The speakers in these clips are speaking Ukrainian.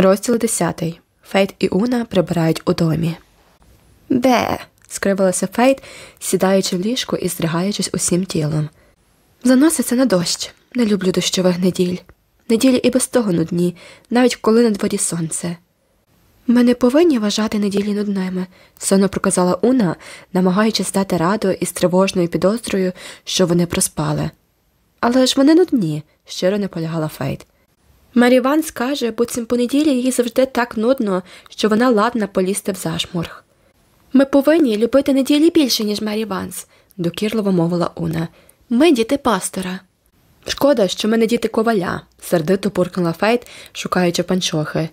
Розділ 10. Фейт і Уна прибирають у домі. Бе. скривилася Фейт, сідаючи в ліжку і здригаючись усім тілом. Заноситься на дощ. Не люблю дощових неділь. Неділі і без того нудні, навіть коли на дворі сонце. Ми не повинні вважати неділі нудними, сонно проказала Уна, намагаючись дати раду із тривожною підозрою, що вони проспали. Але ж вони нудні, щиро наполягала Фейт. Мері Ванс каже, буцім по неділі їй завжди так нудно, що вона ладна полізти в зашморг. Ми повинні любити неділі більше, ніж Мері Ванс, докірливо мовила Уна. Ми діти пастора. Шкода, що ми не діти коваля, сердито буркнула Фейт, шукаючи панчохи.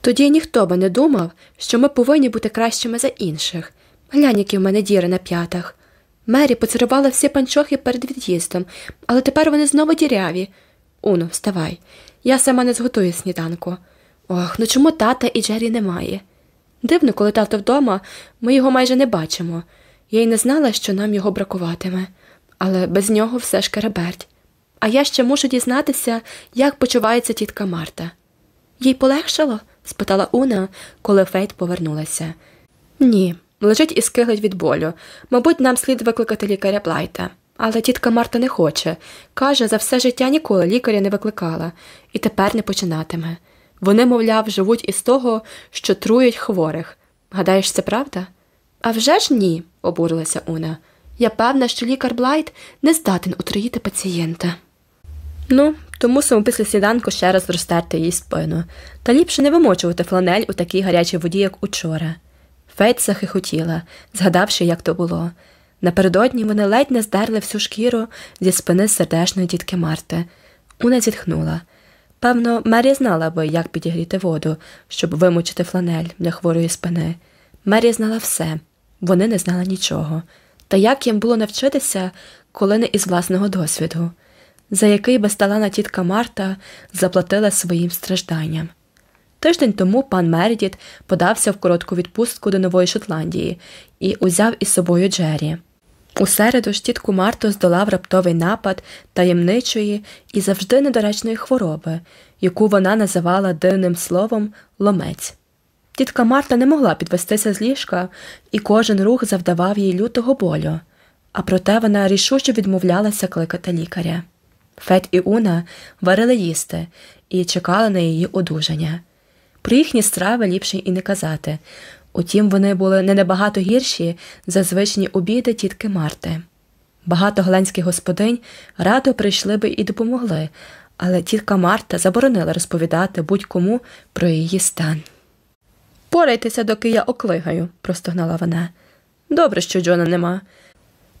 Тоді ніхто би не думав, що ми повинні бути кращими за інших. Глянь, які в мене діри на п'ятах. Мері поцарувала всі панчохи перед від'їздом, але тепер вони знову діряві. Уно, вставай. Я сама не зготую сніданку. Ох, ну чому тата і Джері немає? Дивно, коли тато вдома, ми його майже не бачимо. Я й не знала, що нам його бракуватиме, але без нього все ж кереберть. А я ще мушу дізнатися, як почувається тітка Марта. Їй полегшало? спитала Уна, коли Фейт повернулася. Ні, лежить і скиглить від болю. Мабуть, нам слід викликати лікаря Блайта. Але тітка Марта не хоче. Каже, за все життя ніколи лікаря не викликала і тепер не починатиме. Вони, мовляв, живуть із того, що трують хворих. Гадаєш, це правда? «А вже ж ні, обурилася Уна. Я певна, що лікар Блайт не здатен отруїти пацієнта. Ну, то мусимо після сніданку ще раз розтерти їй спину, та ліпше не вимочувати фланель у такій гарячій воді, як учора. Фейт захихотіла, згадавши, як то було. Напередодні вони ледь не здерли всю шкіру зі спини сердешної тітки Марти. Уна зітхнула. Певно, Мері знала би, як підігріти воду, щоб вимочити фланель для хворої спини. Мері знала все, вони не знали нічого. Та як їм було навчитися, коли не із власного досвіду, за який безталана тітка Марта заплатила своїм стражданням. Тиждень тому пан Мередіт подався в коротку відпустку до Нової Шотландії і узяв із собою Джері. У середу ж тітку Марту здолав раптовий напад таємничої і завжди недоречної хвороби, яку вона називала дивним словом ломець. Тітка Марта не могла підвестися з ліжка, і кожен рух завдавав їй лютого болю, а проте вона рішуче відмовлялася кликати лікаря. Фет і Уна варили їсти і чекали на її одужання. Про їхні страви ліпше і не казати, Утім, вони були не набагато гірші за звичні обіди тітки Марти. Багато голландських господинь радо прийшли би і допомогли, але тітка Марта заборонила розповідати будь-кому про її стан. Порайтеся, доки я оклигаю, простогнала вона. Добре, що Джона нема.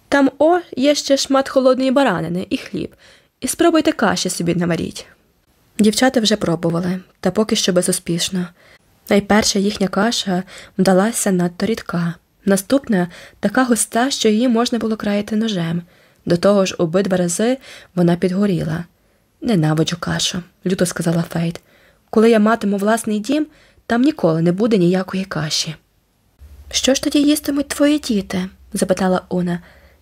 Там о є ще шмат холодної баранини і хліб, і спробуйте каші собі наваріть. Дівчата вже пробували, та поки що безуспішно. Найперша їхня каша вдалася надто рідка, наступна така густа, що її можна було краяти ножем. До того ж, обидва рази вона підгоріла. Ненавиджу кашу, люто сказала Фейт. Коли я матиму власний дім, там ніколи не буде ніякої каші. Що ж тоді їстимуть твої діти? запитала Уна.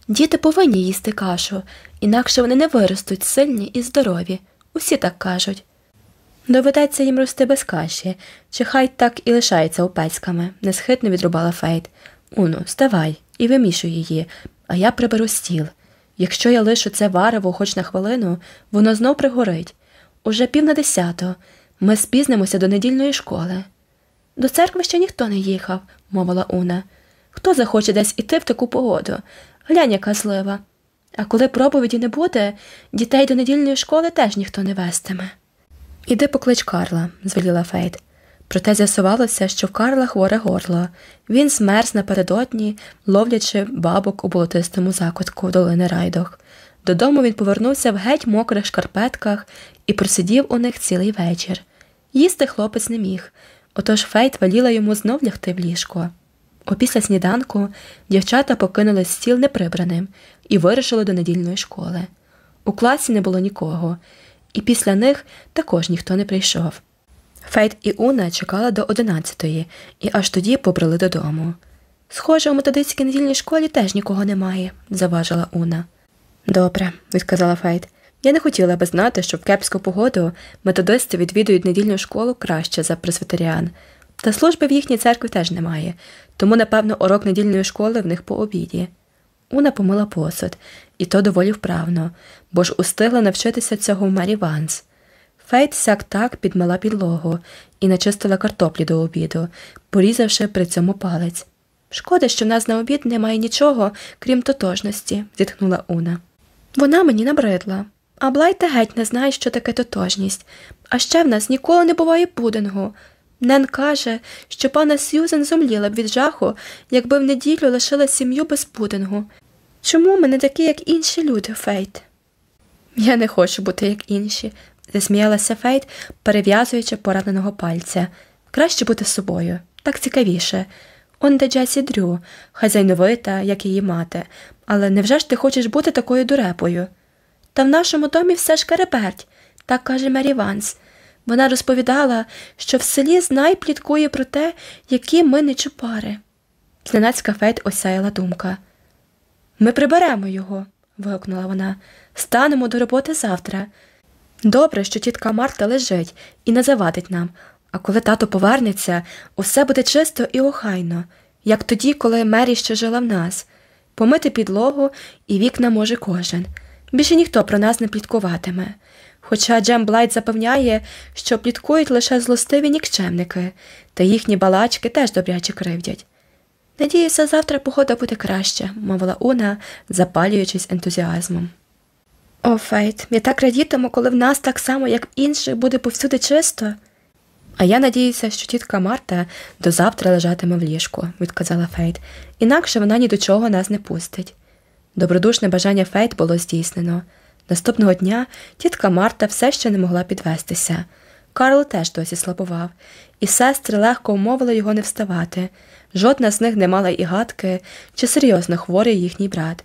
Діти повинні їсти кашу, інакше вони не виростуть сильні і здорові. Усі так кажуть. Доведеться їм рости без каші, чи хай так і лишається опецьками, несхитно відрубала Фейт. Уну, ставай і вимішуй її, а я приберу стіл. Якщо я лишу це варево хоч на хвилину, воно знов пригорить. Уже пів на десято. Ми спізнимося до недільної школи. До церкви ще ніхто не їхав, мовила Уна. Хто захоче десь іти в таку погоду? Глянь, яка злива. А коли проповіді не буде, дітей до недільної школи теж ніхто не вестиме. Іди поклич Карла, звеліла Фейт. Проте з'ясувалося, що в Карла хворе горло. Він змерз напередодні, ловлячи бабок у болотистому закутку долини райдох. Додому він повернувся в геть мокрих шкарпетках і просидів у них цілий вечір. Їсти хлопець не міг, отож Фейт веліла йому знов лягти в ліжко. Опісля сніданку дівчата покинули стіл неприбраним і вирушили до недільної школи. У класі не було нікого і після них також ніхто не прийшов. Фейт і Уна чекали до одинадцятої і аж тоді побрели додому. Схоже, у методистській недільній школі теж нікого немає, зауважила Уна. Добре, відказала Фейт. Я не хотіла би знати, що в кепську погоду методисти відвідують недільну школу краще за пресвітеріан. Та служби в їхній церкві теж немає, тому, напевно, урок недільної школи в них по обіді. Уна помила посуд, і то доволі вправно, бо ж устигла навчитися цього в Мері Ванс. Фейт сяк так підмила підлогу і начистила картоплі до обіду, порізавши при цьому палець. Шкода, що в нас на обід немає нічого, крім тотожності, зітхнула Уна. Вона мені набридла, а Блайти геть не знає, що таке тотожність. А ще в нас ніколи не буває пудингу. Нен каже, що пані Сьюзен зомліла б від жаху, якби в неділю лишила сім'ю без пудингу. Чому ми не такі, як інші люди, Фейт? Я не хочу бути як інші, засміялася Фейт, перев'язуючи пораненого пальця. Краще бути собою, так цікавіше. Он де Джесі Дрю, хазяйновита, як її мати, але невже ж ти хочеш бути такою дурепою? Та в нашому домі все шкереберть, так каже Мері Ванс. Вона розповідала, що в селі знай пліткують про те, які ми нечупари. Зненацька Фейт осяяла думка. Ми приберемо його, вигукнула вона, станемо до роботи завтра. Добре, що тітка Марта лежить і не завадить нам, а коли тато повернеться, усе буде чисто і охайно, як тоді, коли Мері ще жила в нас. Помити підлогу і вікна може кожен. Більше ніхто про нас не пліткуватиме. Хоча Джем Блайт запевняє, що пліткують лише злостиві нікчемники, та їхні балачки теж добряче кривдять. Надіюся, завтра погода буде краща, мовила Уна, запалюючись ентузіазмом. О, Фейт, я так радітиму, коли в нас так само, як в інших, буде повсюди чисто. А я надіюся, що тітка Марта до завтра лежатиме в ліжку, відказала Фейт, інакше вона ні до чого нас не пустить. Добродушне бажання Фейт було здійснено. Наступного дня тітка Марта все ще не могла підвестися. Карл теж досі слабував, і сестри легко умовили його не вставати. Жодна з них не мала і гадки, чи серйозно хворий їхній брат.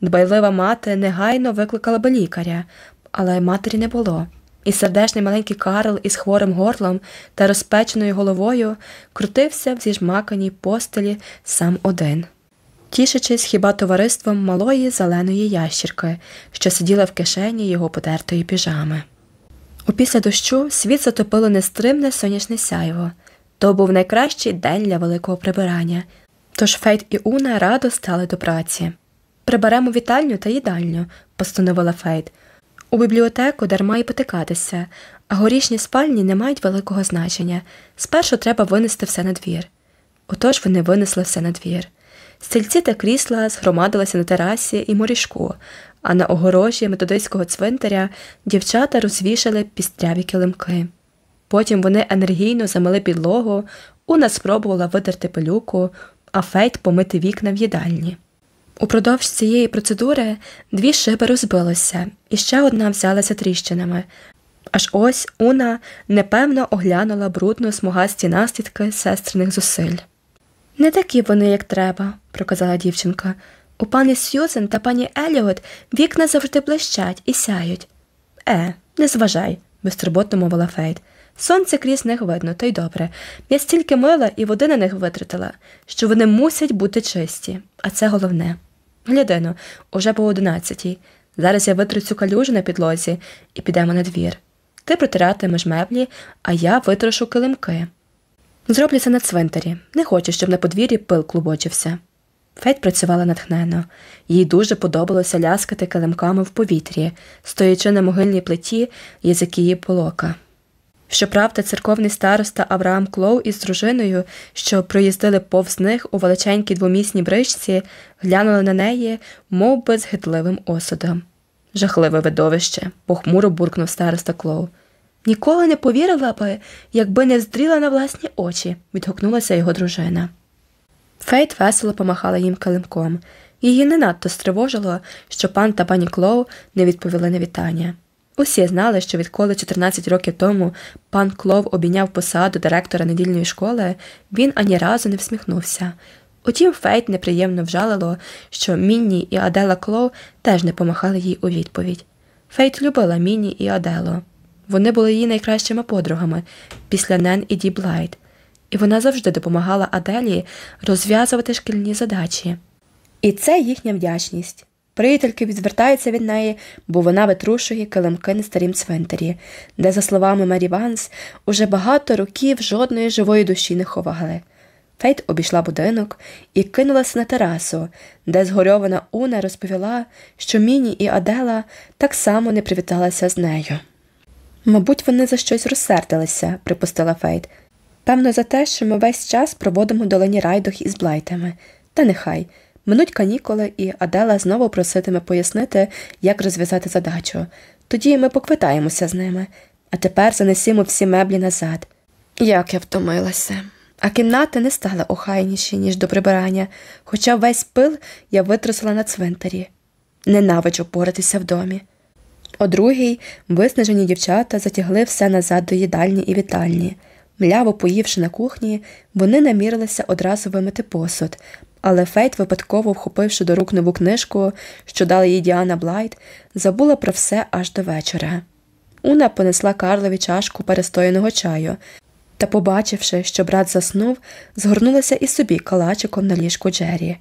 Дбайлива мати негайно викликала би лікаря, але матері не було, і сердешний маленький Карл із хворим горлом та розпеченою головою крутився в зіжмаканій постелі сам один тішачись хіба товариством малої зеленої ящірки, що сиділа в кишені його потертої піжами. Опісля дощу світ затопило нестримне сонячне сяйво. То був найкращий день для великого прибирання, тож Фейт і Уна радо стали до праці. Приберемо вітальню та їдальню, постановила Фейт. У бібліотеку дарма й потикатися, а горішні спальні не мають великого значення. Спершу треба винести все на двір. Отож вони винесли все на двір. Стільці та крісла згромадилися на терасі і моріжку, а на огорожі методистського цвинтаря дівчата розвішали пістряві килимки. Потім вони енергійно замили підлогу, Уна спробувала витерти пилюку, а Фейт помити вікна в їдальні. Упродовж цієї процедури дві шиби розбилися, і ще одна взялася тріщинами. Аж ось Уна непевно оглянула брудно смугасті наслідки сестриних зусиль. Не такі вони, як треба, проказала дівчинка. У пані Сьюзен та пані Еліот вікна завжди блищать і сяють. Е, не зважай, безтурботно мовила Фейт. Сонце крізь них видно, то й добре. Я стільки мила і води на них витратила, що вони мусять бути чисті, а це головне. Гляди-но, уже по одинадцятій. Зараз я витру цю калюжу на підлозі і підемо на двір. Ти протиратимеш меблі, а я витрушу килимки. Зроблю це на цвинтарі. Не хочу, щоб на подвір'ї пил клубочився. Федь працювала натхненно. Їй дуже подобалося ляскати килимками в повітрі, стоячи на могильній плиті язикії полока. Щоправда, церковний староста Авраам Клоу із дружиною, що проїздили повз них у величенькій двомісній бричці, глянули на неї, мов би з гидливим осудом. Жахливе видовище, похмуро буркнув староста Клоу. Ніколи не повірила би, якби не здріла на власні очі, відгукнулася його дружина. Фейт весело помахала їм килимком. Її не надто стривожило, що пан та пані Клоу не відповіли на вітання. Усі знали, що відколи 14 років тому пан Клоу обійняв посаду директора недільної школи, він ані разу не всміхнувся. Утім, Фейт неприємно вжалило, що Мінні і Адела Клоу теж не помахали їй у відповідь. Фейт любила Мінні і Аделу. Вони були її найкращими подругами після Нен і Ді Блайт, і вона завжди допомагала Аделі розв'язувати шкільні задачі. І це їхня вдячність Приятельки відвертаються від неї, бо вона витрушує килимки на старім цвинтарі, де, за словами Мері Ванс, уже багато років жодної живої душі не ховали. Фейт обійшла будинок і кинулася на терасу, де згорьована Уна розповіла, що Міні і Адела так само не привіталися з нею. Мабуть, вони за щось розсердилися, припустила Фейт. Певно, за те, що ми весь час проводимо долині райдох із блайтами. Та нехай. Минуть канікули, і Адела знову проситиме пояснити, як розв'язати задачу. Тоді ми поквитаємося з ними, а тепер занесімо всі меблі назад. Як я втомилася. А кімнати не стали охайніші, ніж до прибирання, хоча весь пил я витрусила на цвинтарі. Ненавиджу поратися в домі. О другій виснажені дівчата затягли все назад до їдальні і вітальні. Мляво поївши на кухні, вони намірилися одразу вимити посуд, але Фейт, випадково вхопивши до рук нову книжку, що дала їй Діана Блайт, забула про все аж до вечора. Уна понесла Карлові чашку перестояного чаю та, побачивши, що брат заснув, згорнулася і собі калачиком на ліжку Джері.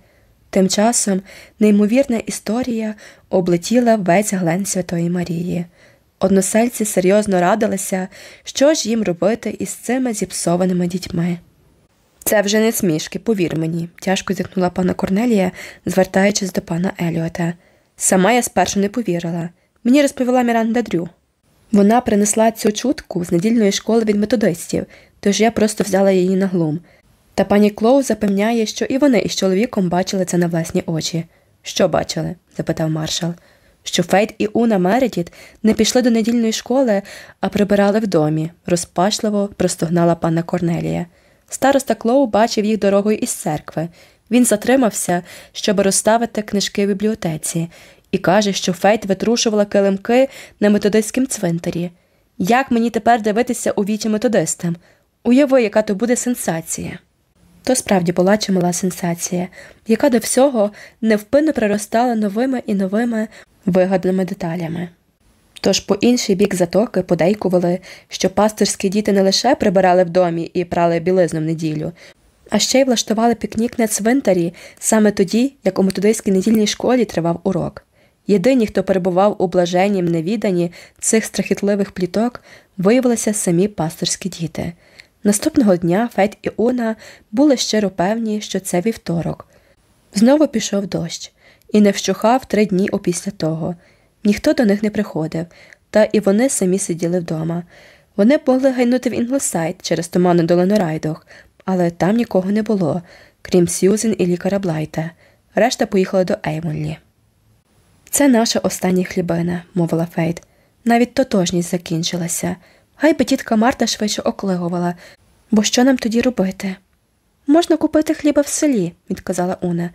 Тим часом неймовірна історія облетіла весь глен Святої Марії. Односельці серйозно радилися, що ж їм робити із цими зіпсованими дітьми. Це вже не смішки, повір мені, тяжко зітхнула пана Корнелія, звертаючись до пана Еліота. Сама я спершу не повірила. Мені розповіла Міранда Дрю. Вона принесла цю чутку з недільної школи від методистів, тож я просто взяла її на глум. Та пані Клоу запевняє, що і вони із чоловіком бачили це на власні очі. Що бачили? запитав маршал. Що Фейт і Уна Мередіт не пішли до недільної школи, а прибирали в домі, розпачливо простогнала панна Корнелія. Староста Клоу бачив їх дорогою із церкви. Він затримався, щоб розставити книжки в бібліотеці, і каже, що Фейт витрушувала килимки на методистському цвинтарі. Як мені тепер дивитися у вічі методистам? Уяви, яка то буде сенсація. То справді була чимала сенсація, яка до всього невпинно приростала новими і новими вигаданими деталями. Тож по інший бік затоки подейкували, що пастирські діти не лише прибирали в домі і прали білизну в неділю, а ще й влаштували пікнік на цвинтарі саме тоді, як у методистській недільній школі тривав урок. Єдині, хто перебував у блаженнім невіданні цих страхітливих пліток, виявилися самі пастирські діти. Наступного дня Федь і Уна були щиро певні, що це вівторок. Знову пішов дощ і не вщухав три дні опісля того. Ніхто до них не приходив, та і вони самі сиділи вдома. Вони могли гайнути в Інглосайд через туманну долину Райдох, але там нікого не було, крім Сьюзен і лікаря Блайта. Решта поїхала до Еймонлі. Це наша остання хлібина, мовила Фейт. Навіть та «тотожність» закінчилася. Хай би тітка Марта швидше оклигувала, бо що нам тоді робити? Можна купити хліба в селі, відказала Уна.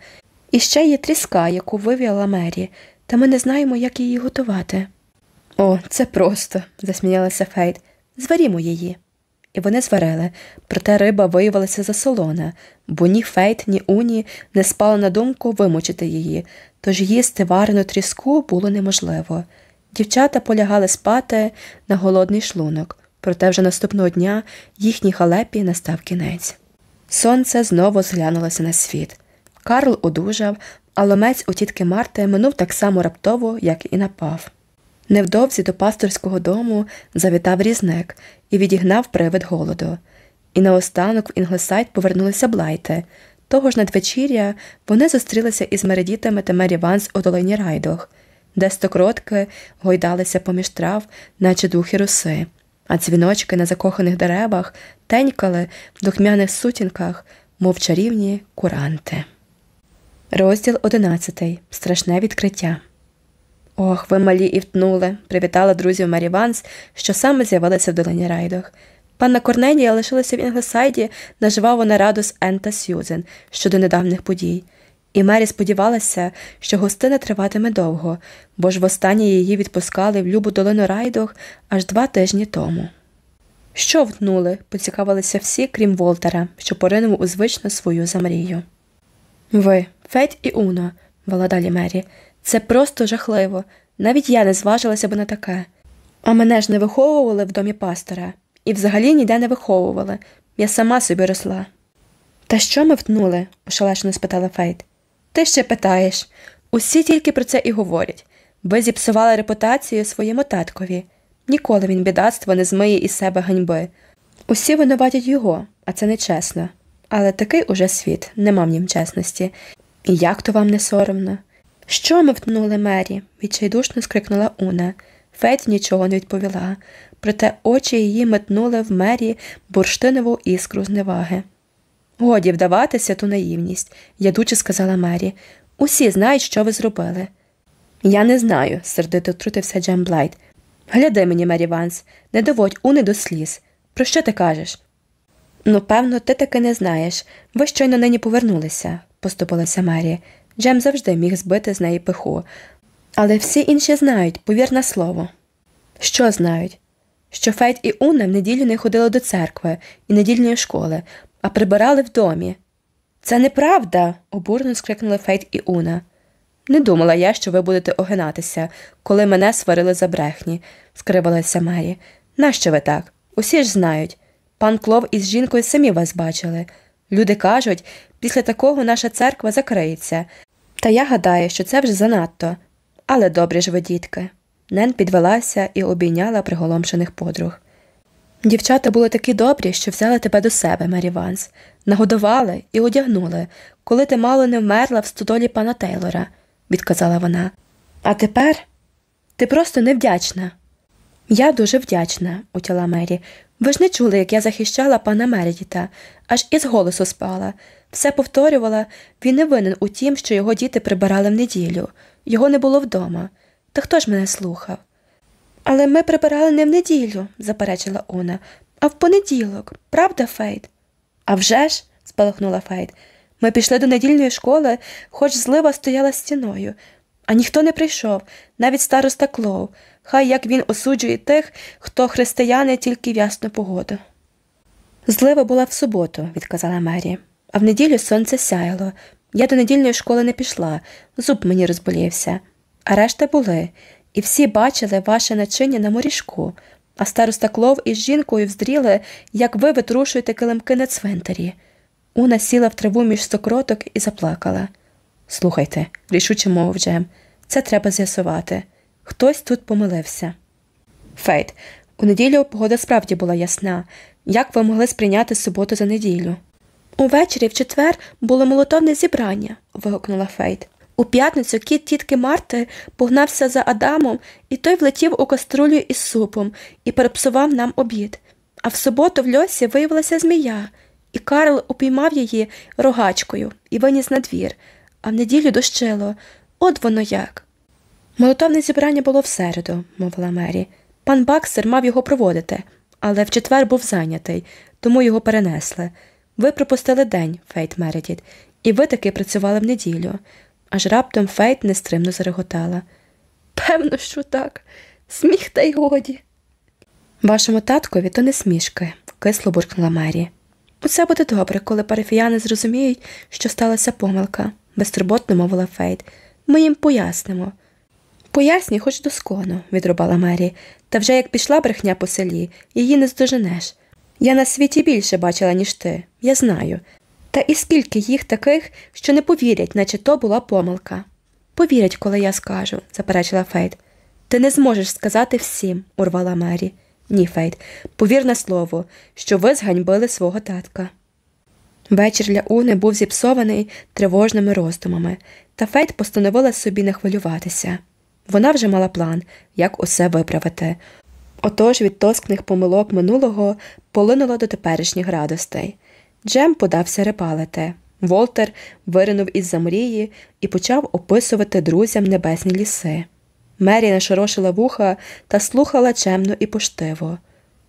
І ще є тріска, яку вивудила Мері, та ми не знаємо, як її готувати. О, це просто, засміялася Фейт. Зварімо її. І вони зварили, проте риба виявилася засолона, бо ні Фейт, ні Уні не спало на думку вимочити її, тож їсти варену тріску було неможливо. Дівчата полягали спати на голодний шлунок, проте вже наступного дня їхній халепі настав кінець. Сонце знову зглянулося на світ. Карл одужав, а ломець у тітки Марти минув так само раптово, як і напав. Невдовзі до пасторського дому завітав різник і відігнав привид голоду. І наостанок в Інглесайд повернулися Блайти. Того ж надвечір'я вони зустрілися із Мередітами та Мері Ванс у долині Райдуг, де стокротки гойдалися поміж трав, наче духи роси, а дзвіночки на Закоханих Деревах тенькали в духмяних сутінках, мов чарівні куранти. Розділ одинадцятий. Страшне відкриття. Ох, ви мали і втнули, привітала друзів Мері Ванс, що саме з'явилися в долині Райдуг. Панна Корнелія лишилася в Інглесайді на жваву нараду з Ен та Сьюзен щодо недавніх подій, і Мері сподівалася, що гостина триватиме довго, бо ж востаннє її відпускали в любу долину Райдуг аж два тижні тому. Що втнули? поцікавилися всі, крім Волтера, що поринув у звичну свою замрію. Ви, Федь і Уно, вела далі Мері, це просто жахливо. Навіть я не зважилася би на таке. А мене ж не виховували в домі пастора, і взагалі ніде не виховували. Я сама собі росла. Та що ми втнули? ошелешено спитала Фейт. Ти ще питаєш. Усі тільки про це і говорять. Ви зіпсували репутацію своєму таткові. Ніколи він бідацтво не змиє із себе ганьби. Усі винуватять його, а це нечесно. Але такий уже світ, нема в нім чесності. І як то вам не соромно? Що ми втнули Мері? відчайдушно скрикнула Уна. Фейт нічого не відповіла, проте очі її метнули в Мері бурштинову іскру зневаги. Годі вдавати ту наївність, ядуче сказала Мері. Усі знають, що ви зробили. Я не знаю, сердито втрутився Джем Блайт. Гляди мені, Мері Ванс, не доводь Уни до сліз. Про що ти кажеш? Ну, певно, ти таки не знаєш. Ви щойно нині повернулися, поступилася Мері. Джем завжди міг збити з неї пиху. Але всі інші знають, повір на слово. Що знають? Що Фейт і Уна в неділю не ходили до церкви і недільної школи, а прибирали в домі. Це неправда, обурено скрикнули Фейт і Уна. Не думала я, що ви будете огинатися, коли мене сварили за брехні, скривалася Мері. Нащо ви так? Усі ж знають. Пан Клов із жінкою самі вас бачили. Люди кажуть, після такого наша церква закриється. Та я гадаю, що це вже занадто. Але добре ж ви, дітки. Нен підвелася і обійняла приголомшених подруг. Дівчата були такі добрі, що взяли тебе до себе, Мері Ванс, нагодували і одягнули, коли ти мало не вмерла в стодолі пана Тейлора, відказала вона. А тепер ти просто невдячна. Я дуже вдячна, утяла Мері. Ви ж не чули, як я захищала пана Мередіта, аж із голосу спала. Все повторювала, він не винен у тім, що його діти прибирали в неділю, його не було вдома. Та хто ж мене слухав? Але ми прибирали не в неділю, заперечила Уна, а в понеділок, правда, Фейт? «А вже ж», – спалахнула Фейт. Ми пішли до недільної школи, хоч злива стояла стіною, а ніхто не прийшов, навіть староста Клоу. Хай як він осуджує тих, хто християни тільки в ясну погоду. Злива була в суботу, відказала Мері, а в неділю сонце сяяло. Я до недільної школи не пішла, зуб мені розболівся. А решта були, і всі бачили ваше начиння на морішку, а староста Клов із жінкою вздріли, як ви витрушуєте килимки на цвинтарі. Уна сіла в траву між стокроток і заплакала. Слухайте, рішуче мовив, це треба з'ясувати. Хтось тут помилився. Фейт, у неділю погода справді була ясна. Як ви могли сприйняти суботу за неділю? Увечері в четвер було молитовне зібрання, вигукнула Фейт. У п'ятницю кіт тітки Марти погнався за Адамом, і той влетів у каструлю із супом і перепсував нам обід. А в суботу в льосі виявилася змія, і Карл упіймав її рогачкою і виніс на двір, а в неділю дощило. От воно як. Молотовне зібрання було в середу, мовила Мері. Пан Баксер мав його проводити, але в четвер був зайнятий, тому його перенесли. Ви пропустили день, Фейт Мередіт, і ви таки працювали в неділю. Аж раптом Фейт нестримно зареготала. Певно, що так. Сміх та й годі. Вашому таткові то не смішки, кисло буркнула Мері. Усе буде добре, коли парафіяни зрозуміють, що сталася помилка, безтурботно мовила Фейт. Ми їм пояснимо. Поясніть, хоч до скону, відрубала Мері, та вже як пішла брехня по селі, її не здоженеш. Я на світі більше бачила, ніж ти, я знаю. Та і скільки їх таких, що не повірять, наче то була помилка. Повірять, коли я скажу, заперечила Фейт. Ти не зможеш сказати всім, урвала Мері. Ні, Фейт, повір на слово, що ви зганьбили свого татка. Вечір для Уни був зіпсований тривожними роздумами, та Фейт постановила собі не хвилюватися. Вона вже мала план, як усе виправити. Отож від тоскних помилок минулого полинуло до теперішніх радостей. Джем подався репалити. Волтер виринув із за мрії і почав описувати друзям небесні ліси. Мері нашорошила вуха та слухала чемно і поштиво.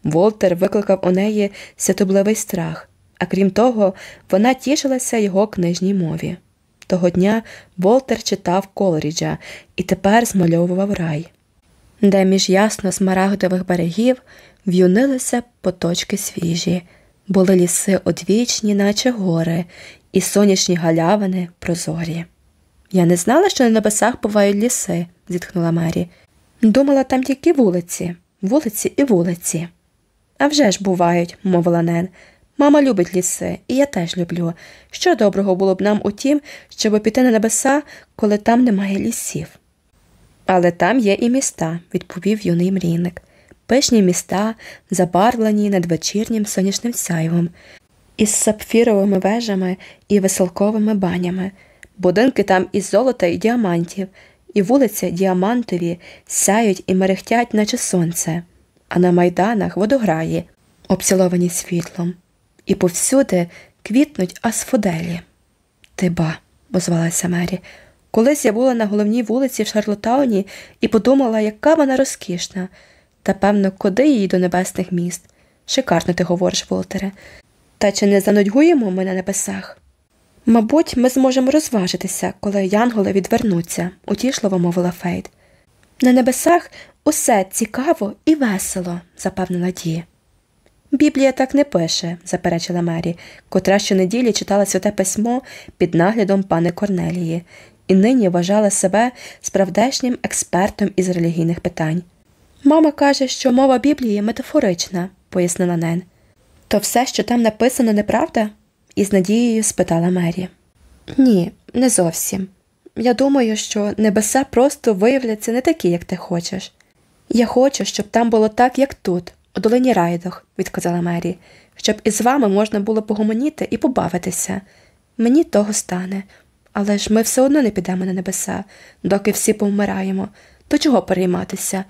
Волтер викликав у неї святобливий страх, а крім того, вона тішилася його книжній мові. Того дня Волтер читав Колоріджа і тепер змальовував рай, де між ясно смарагдових берегів в'юнилися поточки свіжі, були ліси одвічні, наче гори, і сонячні галявини прозорі. Я не знала, що на небесах бувають ліси, зітхнула Мері. Думала, там тільки вулиці, вулиці і вулиці. «А вже ж бувають, мовила Нен. Мама любить ліси, і я теж люблю. Що доброго було б нам у тім, щоб піти на небеса, коли там немає лісів? Але там є і міста, відповів юний мрійник. Пишні міста, забарвлені надвечірнім сонячним сяйвом, із сапфіровими вежами і веселковими банями, будинки там із золота і діамантів, і вулиці діамантові сяють і мерехтять, наче сонце, а на майданах водограї, обціловані світлом, і повсюди квітнуть асфоделі. Ти ба, озвалася Мері. Колись я була на головній вулиці в Шарлоттауні і подумала, яка вона розкішна, та, певно, куди її до небесних міст. Шикарно ти говориш, Волтере. Та чи не занудьгуємо ми на небесах? Мабуть, ми зможемо розважитися, коли янголи відвернуться, утішливо мовила Фейт. На небесах усе цікаво і весело, запевнила Ді. Біблія так не пише, заперечила Мері, котра щонеділі читала святе письмо під наглядом пани Корнелії, і нині вважала себе справдешнім експертом із релігійних питань. Мама каже, що мова Біблії метафорична, пояснила Нен. То все, що там написано, неправда? із надією спитала Мері. Ні, не зовсім. Я думаю, що небеса просто виявляться не такі, як ти хочеш. Я хочу, щоб там було так, як тут, у долині Райдох, відказала Мері, щоб із вами можна було погомоніти і побавитися. Мені того стане, але ж ми все одно не підемо на небеса, доки всі повмираємо. То чого перейматися?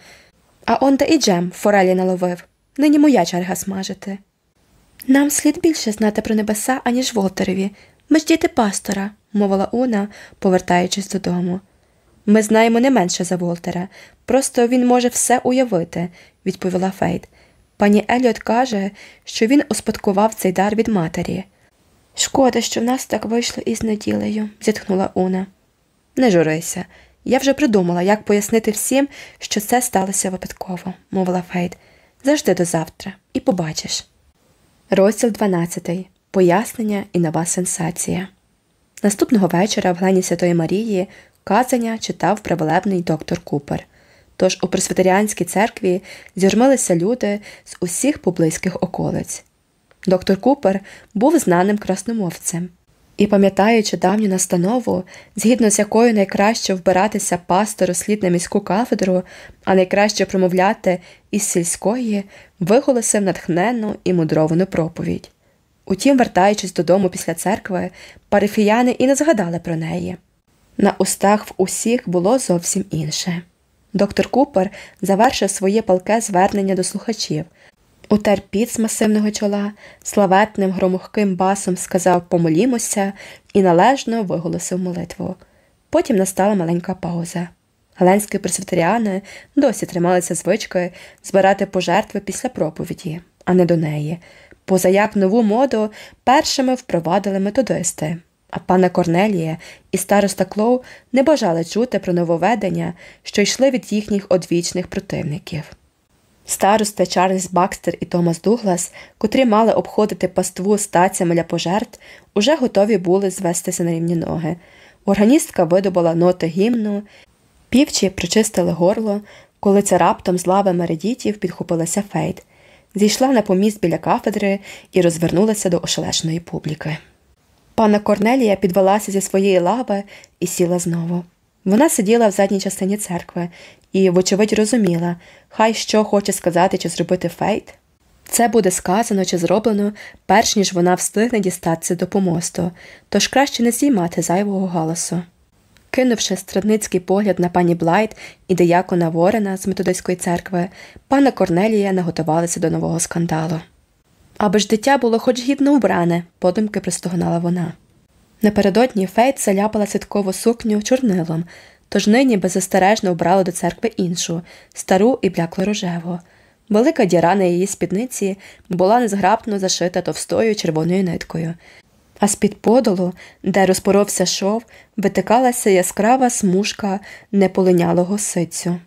А он де і Джем форелі наловив. Нині моя черга смажити. Нам слід більше знати про небеса, аніж Волтерові. Ми ж діти пастора, мовила Уна, повертаючись додому. Ми знаємо не менше за Волтера, просто він може все уявити, відповіла Фейт. Пані Еліот каже, що він успадкував цей дар від матері. Шкода, що в нас так вийшло із неділею, зітхнула Уна. Не журися. Я вже придумала, як пояснити всім, що це сталося випадково, мовила Фейт. Зажди до завтра, і побачиш. Розділ 12. Пояснення і нова сенсація. Наступного вечора в глені Святої Марії казання читав праволебний доктор Купер. Тож у пресвітеріанській церкві зірмилися люди з усіх поблизьких околиць. Доктор Купер був знаним красномовцем. І, пам'ятаючи давню настанову, згідно з якою найкраще вбиратися пастору слід на міську кафедру, а найкраще промовляти із сільської, виголосив натхненну і мудровану проповідь. Утім, вертаючись додому після церкви, парифіяни і не згадали про неї. На устах в усіх було зовсім інше. Доктор Купер завершив своє палке звернення до слухачів, Утер піт з масивного чола, славетним громухким басом сказав помолімося і належно виголосив молитву. Потім настала маленька пауза. Галенські пресвітеріани досі трималися звички збирати пожертви після проповіді, а не до неї, поза як нову моду першими впровадили методисти, а пана Корнелія і староста Клоу не бажали чути про нововведення, що йшли від їхніх одвічних противників. Старости Чарльз Бакстер і Томас Дуглас, котрі мали обходити паству стацями для пожертв, уже готові були звестися на рівні ноги. Органістка видобула ноти гімну, півчі причистили горло, коли це раптом з лави Мередітів підхопилася Фейт, зійшла на поміст біля кафедри і розвернулася до ошелешеної публіки. Панна Корнелія підвелася зі своєї лави і сіла знову. Вона сиділа в задній частині церкви і, вочевидь, розуміла, хай що хоче сказати чи зробити Фейт. Це буде сказано чи зроблено, перш ніж вона встигне дістатися до помосту, тож краще не зіймати зайвого галасу. Кинувши страдницький погляд на пані Блайт і деякона Ворена з методистської церкви, панна Корнелія наготувалася до нового скандалу. Аби ж дитя було хоч гідно убране, подумки простогнала вона. Напередодні Фейт заляпала святкову сукню чорнилом, тож нині беззастережно вбрала до церкви іншу, стару і бляклорожеву. Велика діра на її спідниці була незграбно зашита товстою червоною ниткою, а з-під подолу, де розпоровся шов, витикалася яскрава смужка неполинялого сицю.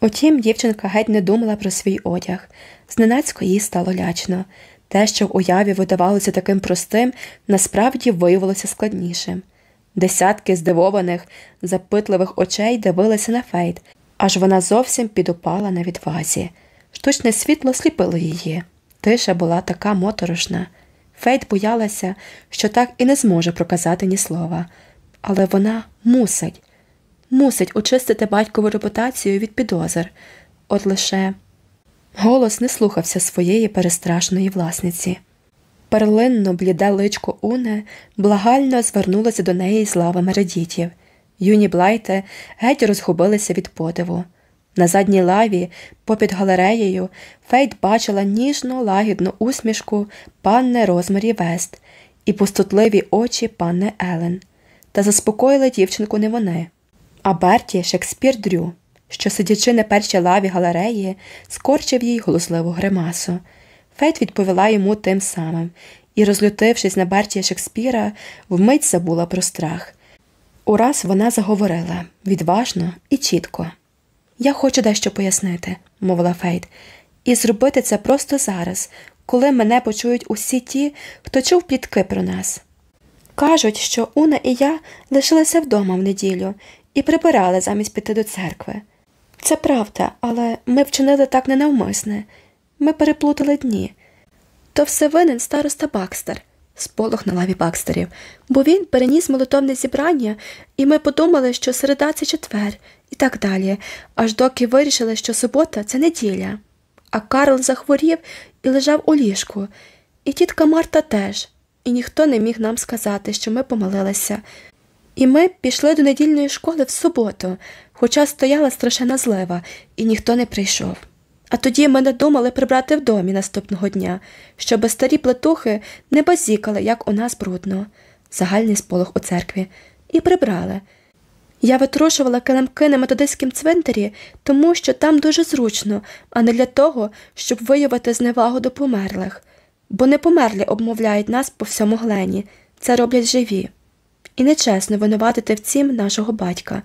Утім, дівчинка геть не думала про свій одяг. Зненацько їй стало лячно. Те, що в уяві видавалося таким простим, насправді виявилося складнішим. Десятки здивованих, запитливих очей дивилися на фейт, аж вона зовсім підупала на відвазі. Штучне світло сліпило її. Тиша була така моторошна. Фейт боялася, що так і не зможе проказати ні слова, але вона мусить, мусить очистити батькову репутацію від підозр, от лише голос не слухався своєї перестрашної власниці. Перлинно бліде личко Уне благально звернулося до неї з лавами радітів. Юні Блайте геть розгубилися від подиву. На задній лаві, попід галереєю, Фейт бачила ніжну лагідну усмішку панни Розмарі Вест і пустотливі очі панни Елен. Та заспокоїли дівчинку не вони, а Берті Шекспір Дрю, що, сидячи на першій лаві галереї, скорчив їй глузливу гримасу. Фейт відповіла йому тим самим і, розлютившись на Берті Шекспіра, вмить забула про страх. Ураз вона заговорила відважно і чітко. Я хочу дещо пояснити, мовила Фейт, і зробити це просто зараз, коли мене почують усі ті, хто чув плітки про нас. Кажуть, що Уна і я лишилися вдома в неділю і прибирали замість піти до церкви. Це правда, але ми вчинили так ненавмисне. Ми переплутали дні. То все винен староста Бакстер, сполох на лаві Бакстерів, бо він переніс молитовне зібрання, і ми подумали, що середа це четвер, і так далі, аж доки вирішили, що субота це неділя. А Карл захворів і лежав у ліжку, і тітка Марта теж, і ніхто не міг нам сказати, що ми помилилися. І ми пішли до недільної школи в суботу, хоча стояла страшена злива, і ніхто не прийшов. А тоді ми надумали прибрати в домі наступного дня, щоби старі плетухи не базікали, як у нас брудно, загальний сполох у церкві, і прибрали. Я витрушувала килимки на методистському цвинтарі, тому що там дуже зручно, а не для того, щоб виявити зневагу до померлих, бо не померлі обмовляють нас по всьому глені, це роблять живі. І нечесно винуватити в цім нашого батька.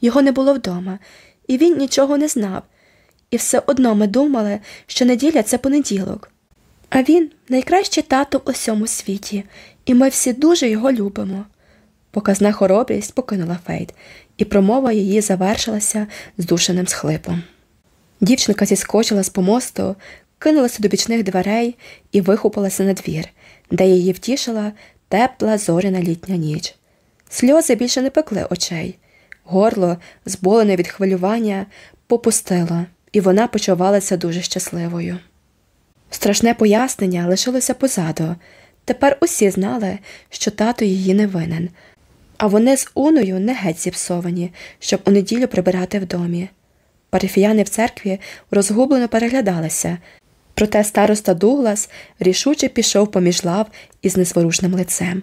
Його не було вдома, і він нічого не знав. І все одно ми думали, що неділя це понеділок. А він найкращий тато в усьому світі, і ми всі дуже його любимо. Показна хоробрість покинула Фейт, і промова її завершилася здушеним схлипом. Дівчинка зіскочила з помосту, кинулася до бічних дверей і вихопилася на двір, де її втішила тепла зоряна літня ніч. Сльози більше не пекли очей, горло, зболене від хвилювання, попустило, і вона почувалася дуже щасливою. Страшне пояснення лишилося позаду. Тепер усі знали, що тато її не винен, а вони з Уною не геть зіпсовані, щоб у неділю прибирати в домі. Парафіяни в церкві розгублено переглядалися, проте староста Дуглас рішуче пішов поміж лав із незворушним лицем.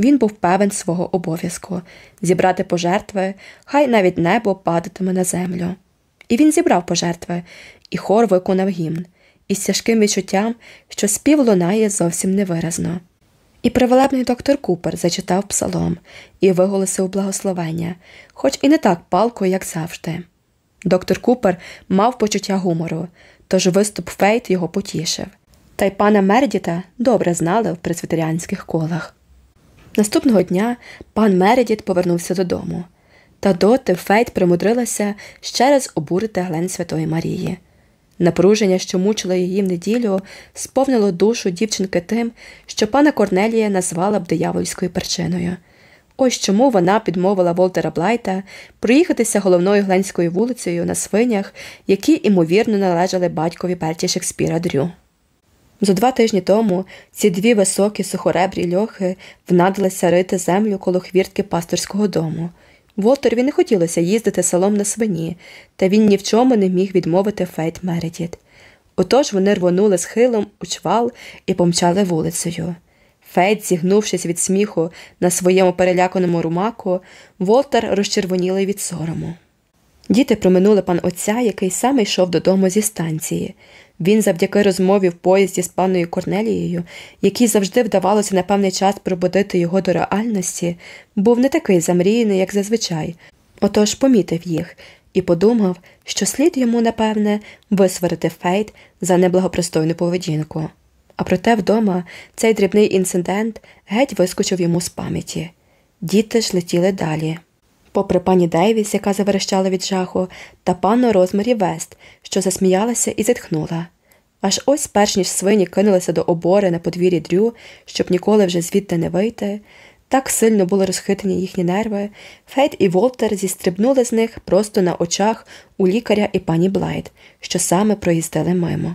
Він був певен свого обов'язку зібрати пожертви, хай навіть небо падатиме на землю. І він зібрав пожертви, і хор виконав гімн, із тяжким відчуттям, що спів лунає зовсім невиразно. І привелебний доктор Купер зачитав псалом і виголосив благословення, хоч і не так палко, як завжди. Доктор Купер мав почуття гумору, тож виступ Фейт його потішив. Та й пана Мередіта добре знали в пресвітеріанських колах. Наступного дня пан Мередіт повернувся додому, та доти Фейт примудрилася ще раз обурити глен Святої Марії. Напруження, що мучило її в неділю, сповнило душу дівчинки тим, що панна Корнелія назвала б диявольською причиною. Ось чому вона підмовила Волтера Блайта проїхатися головною гленською вулицею на свинях, які, ймовірно, належали батькові Берті Шекспіра Дрю. Зо два тижні тому ці дві високі сухоребрі льохи внадилися рити землю коло хвіртки пасторського дому. Волтерові не хотілося їздити селом на свині, та він ні в чому не міг відмовити Фейт Мередіт. Отож вони рвонули схилом у чвал і помчали вулицею. Фейт, зігнувшись від сміху на своєму переляканому румаку, Волтер розчервонілий від сорому. Діти проминули пан отця, який саме йшов додому зі станції. Він, завдяки розмові в поїзді з паною Корнелією, якій завжди вдавалося на певний час пробудити його до реальності, був не такий замріяний, як зазвичай, отож помітив їх і подумав, що слід йому, напевне, висварити Фейт за неблагопристойну поведінку. А проте вдома цей дрібний інцидент геть вискочив йому з пам'яті. Діти ж летіли далі. Попри пані Дейвіс, яка заверещала від жаху, та панну Розмарі Вест, що засміялася і зітхнула. Аж ось, перш ніж свині кинулися до обори на подвір'ї Дрю, щоб ніколи вже звідти не вийти, так сильно були розхитані їхні нерви, Фейт і Волтер зістрибнули з них просто на очах у лікаря і пані Блайт, що саме проїздили мимо.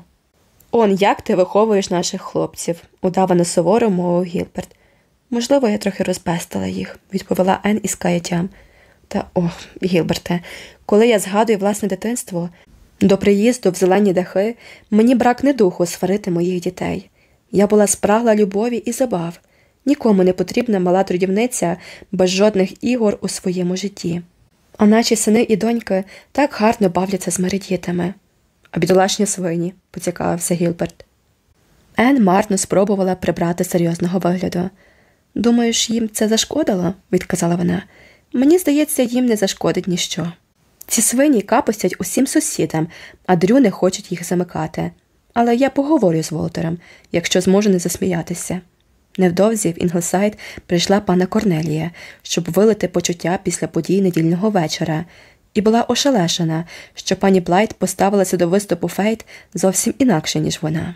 Он як ти виховуєш наших хлопців, удавано суворо мовив Гілберт. Можливо, я трохи розпестила їх, відповіла Ен із каяттям. Та ох, Гілберте, коли я згадую власне дитинство, до приїзду в зелені дахи мені бракне духу сварити моїх дітей. Я була спрагла любові і забав. Нікому не потрібна мала трудівниця без жодних ігор у своєму житті. А наші сини і доньки так гарно бавляться з меридітами. А бідолашні свині, поцікавився Гілберт. Ен марно спробувала прибрати серйозного вигляду. Думаєш, їм це зашкодило? відказала вона. Мені здається, їм не зашкодить ніщо. Ці свині капостять усім сусідам, а дрю не хочуть їх замикати. Але я поговорю з Волтером, якщо зможу не засміятися. Невдовзі в Інглсайд прийшла панна Корнелія, щоб вилити почуття після подій недільного вечора, і була ошелешена, що пані Блайт поставилася до виступу Фейт зовсім інакше, ніж вона.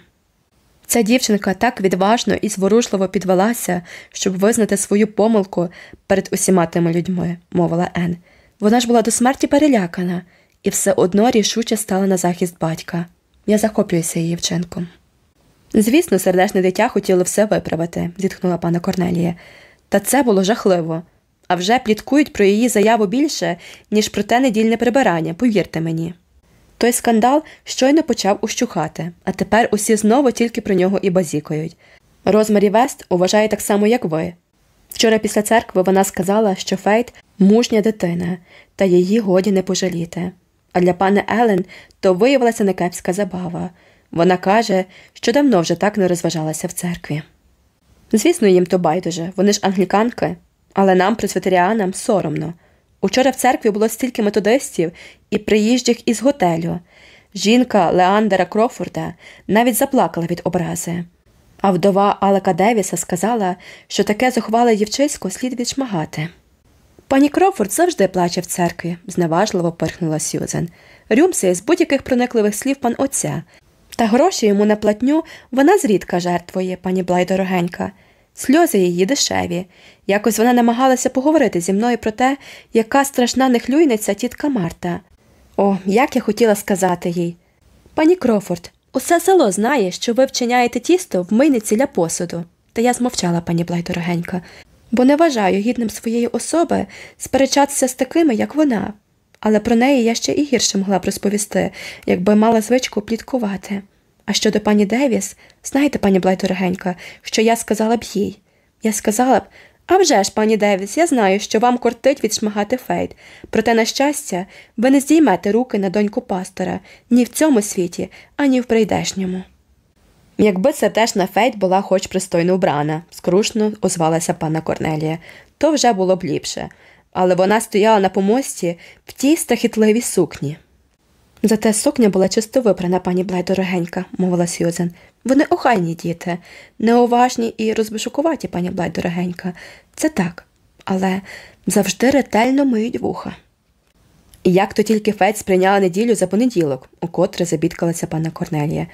Ця дівчинка так відважно і зворушливо підвелася, щоб визнати свою помилку перед усіма тими людьми, мовила Ен. Вона ж була до смерті перелякана і все одно рішуче стала на захист батька. Я захоплююся її вчинком. Звісно, сердечне дитя хотіло все виправити, зітхнула пана Корнелія. Та це було жахливо. А вже пліткують про її заяву більше, ніж про те недільне прибирання, повірте мені. Той скандал щойно почав ущухати, а тепер усі знову тільки про нього і базікають. Розмарі Вест вважає так само, як ви. Вчора після церкви вона сказала, що Фейт мужня дитина, та її годі не пожаліти. А для пани Елен то виявилася некепська забава. Вона каже, що давно вже так не розважалася в церкві. Звісно, їм то байдуже, вони ж англіканки, але нам, пресвітеріанам, соромно. Учора в церкві було стільки методистів і приїжджих із готелю. Жінка Леандера Крофорда навіть заплакала від образи. А вдова Алека Девіса сказала, що таке зухвале дівчисько слід відшмагати. Пані Крофорд завжди плаче в церкві, зневажливо пирхнула Сюзен. Рюмсає з будь-яких проникливих слів пан отця. Та гроші йому на платню вона зрідка жертвує, пані Блай дорогенька. Сльози її дешеві. Якось вона намагалася поговорити зі мною про те, яка страшна нехлюйниця тітка Марта. О, як я хотіла сказати їй. Пані Крофорд, усе село знає, що ви вчиняєте тісто в мийниці для посуду. Та я змовчала, пані Блайт, дорогенька, бо не вважаю гідним своєї особи сперечатися з такими, як вона. Але про неї я ще і гірше могла б розповісти, якби мала звичку пліткувати. А щодо пані Девіс, знаєте, пані Блайт, дорогенька, що я сказала б їй? Я сказала б а вже ж, пані Девіс, я знаю, що вам кортить відшмагати Фейт, проте, на щастя, ви не здіймете руки на доньку пастора ні в цьому світі, ані в прийдешньому. Якби сердешна Фейт була хоч пристойно вбрана, скрушно озвалася панна Корнелія, то вже було б ліпше, але вона стояла на помості в тій страхітливій сукні. Зате сукня була чисто випрана, пані Блайт, дорогенька, мовила Сьюзен. Вони охайні діти, неуважні і розбишакуваті, пані Блайт, дорогенька. Це так, але завжди ретельно миють вуха. Як то тільки Фець сприйняла неділю за понеділок, укотре забідкалася пана Корнелія.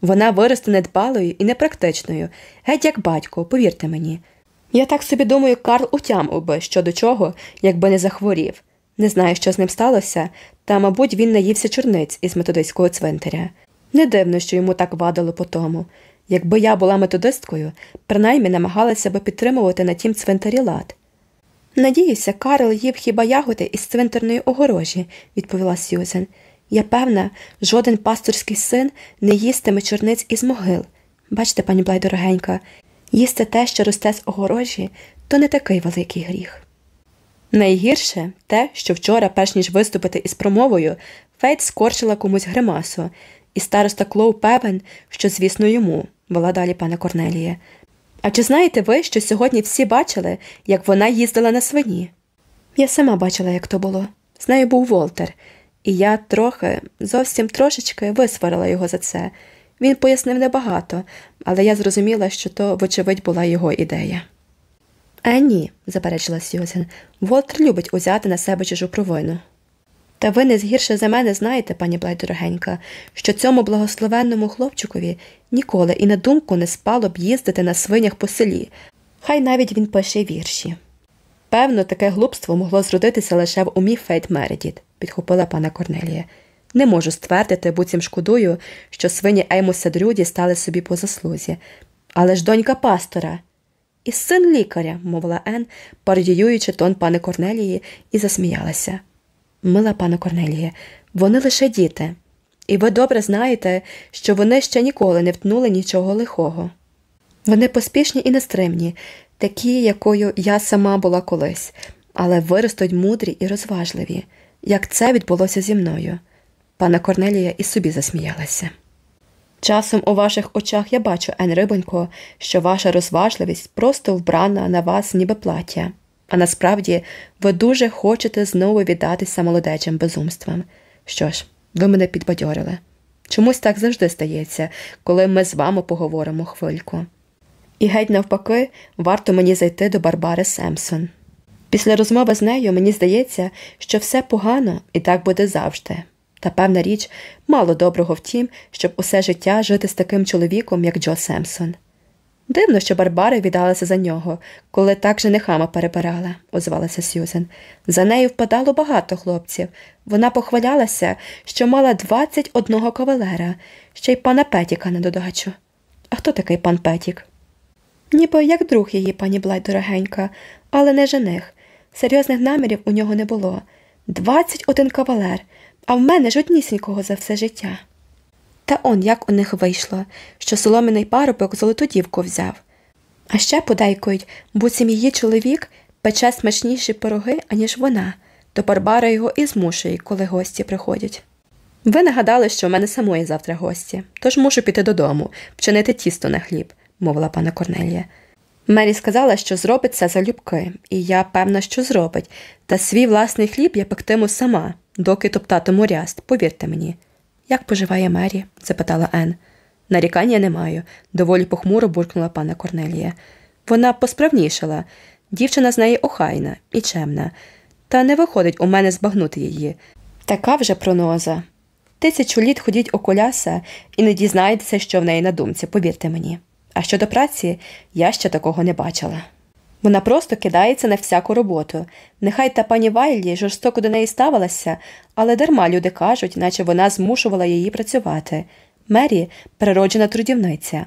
Вона виросте недбалою і непрактичною, геть як батько, повірте мені. Я так собі думаю, Карл утямив би що до чого, якби не захворів. Не знаю, що з ним сталося, та, мабуть, він наївся чорниць із методистського цвинтаря. Не дивно, що йому так вадило по тому. Якби я була методисткою, принаймні намагалася би підтримувати на тім цвинтарі лад. Надіюся, Карл їв хіба ягоди із цвинтарної огорожі, відповіла Сьюзен. Я певна, жоден пасторський син не їстиме чорниць із могил. Бачите, пані Блайт, дорогенька, їсти те, що росте з огорожі, то не такий великий гріх. Найгірше те, що вчора, перш ніж виступити із промовою, Фейт скорчила комусь гримасу, і староста Клоу певен, що, звісно, йому, вела далі панна Корнелія. А чи знаєте ви, що сьогодні всі бачили, як вона їздила на свині? Я сама бачила, як то було. З нею був Волтер, і я трохи, зовсім трошечки висварила його за це. Він пояснив небагато, але я зрозуміла, що то, вочевидь, була його ідея. Е, ні, заперечила Сьюзен. Волтер любить узяти на себе чужу провину. Та ви не згірше за мене знаєте, пані Блай дорогенька, що цьому благословенному хлопчикові ніколи і на думку не спало б їздити на свинях по селі, хай навіть він пише вірші. Певно, таке глупство могло зродитися лише в умі Фейт Мередіт, підхопила пана Корнелія. Не можу ствердити, буцім шкодую, що свині Еймуса Дрюді стали собі по заслузі. Але ж донька пастора. І син лікаря, мовила Ен, пародіюючи тон пани Корнелії, і засміялася. Мила пане Корнеліє, вони лише діти, і ви добре знаєте, що вони ще ніколи не втнули нічого лихого. Вони поспішні і нестримні, такі, якою я сама була колись, але виростуть мудрі і розважливі, як це відбулося зі мною. Пана Корнелія і собі засміялася. Часом у ваших очах я бачу, Ен Рибонько, що ваша розважливість просто вбрана на вас, ніби плаття, а насправді ви дуже хочете знову віддатися молодечим безумствам. Що ж, ви мене підбадьорили. Чомусь так завжди стається, коли ми з вами поговоримо хвильку. І геть навпаки, варто мені зайти до Барбари Семсон. Після розмови з нею мені здається, що все погано і так буде завжди. Та певна річ, мало доброго в тім, щоб усе життя жити з таким чоловіком, як Джо Семсон. Дивно, що Барбара віддалася за нього, коли так женихами перебирала, озвалася Сьюзен. За нею впадало багато хлопців. Вона похвалялася, що мала 21 кавалера, ще й пана Петіка на додачу. А хто такий пан Петік? Ніби як друг її, пані Блай дорогенька, але не жених. Серйозних намірів у нього не було. 21 кавалер, а в мене жоднісінького за все життя. Та он як у них вийшло, що соломіний парубок золоту дівку взяв. А ще подейкують, буцім її чоловік пече смачніші пироги, аніж вона, то Барбара його і змушує, коли гості приходять. Ви нагадали, що в мене самої завтра гості, тож мушу піти додому, вчинити тісто на хліб, мовила пана Корнелія. Мері сказала, що зробить це залюбки, і я певна, що зробить, та свій власний хліб я пектиму сама, доки топтатиму ряст, повірте мені. Як поживає Мері? запитала Ен. Нарікання не маю, доволі похмуро буркнула пана Корнелія. Вона посправнішала. Дівчина з неї охайна і чемна, та не виходить у мене збагнути її. Така вже проноза. Тисячу літ ходіть у коляса і не дізнаєтеся, що в неї на думці, повірте мені. А щодо праці, я ще такого не бачила. Вона просто кидається на всяку роботу. Нехай та пані Вайлі жорстоко до неї ставилася, але дарма люди кажуть, наче вона змушувала її працювати. Мері природжена трудівниця.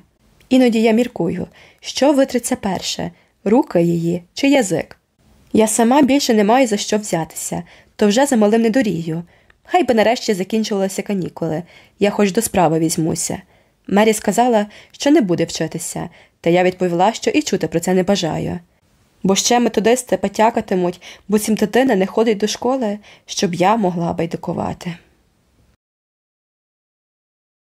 Іноді я міркую, що витриться перше руки її чи язик. Я сама більше не маю за що взятися, то вже за малим не дорію. Хай би нарешті закінчувалися канікули, я хоч до справи візьмуся. Мері сказала, що не буде вчитися, та я відповіла, що і чути про це не бажаю. Бо ще методисти потякатимуть, бо цім дитина не ходить до школи, щоб я могла байдикувати.